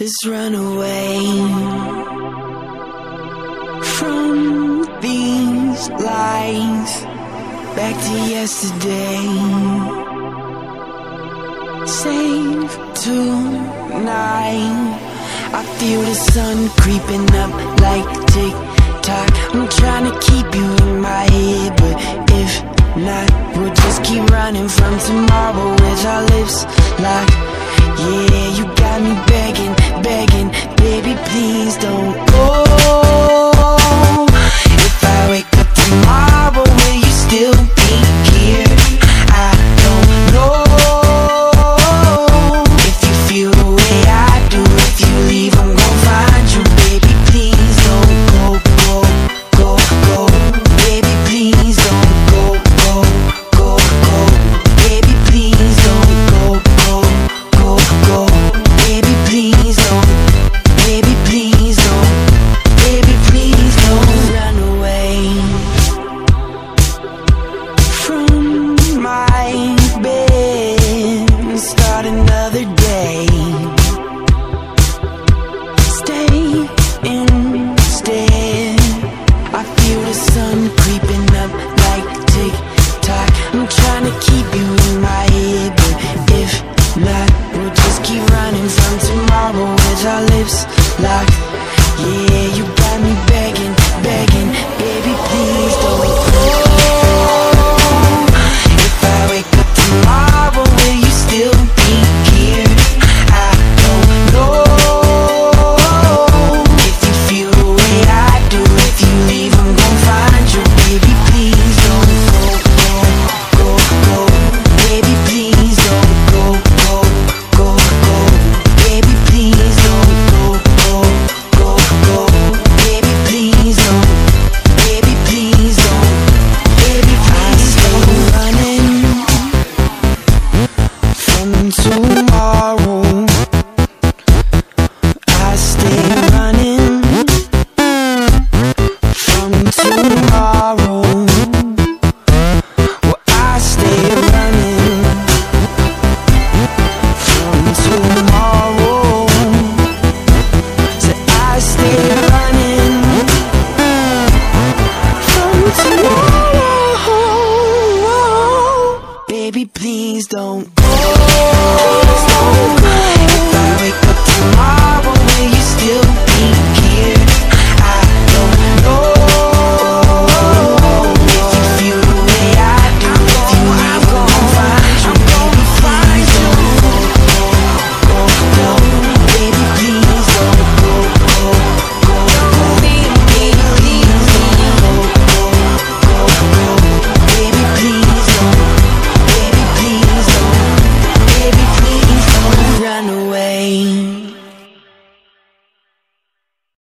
is run away from these lies back to yesterday. Save tonight. I feel the sun creeping up like tick tock. I'm trying to keep you in my head, but if not, we'll just keep running from tomorrow with our lips locked. Yeah please don't like yeah. I stay running from tomorrow. Well, I stay running from tomorrow. So I stay running from tomorrow. Baby, please don't go. Don't go you.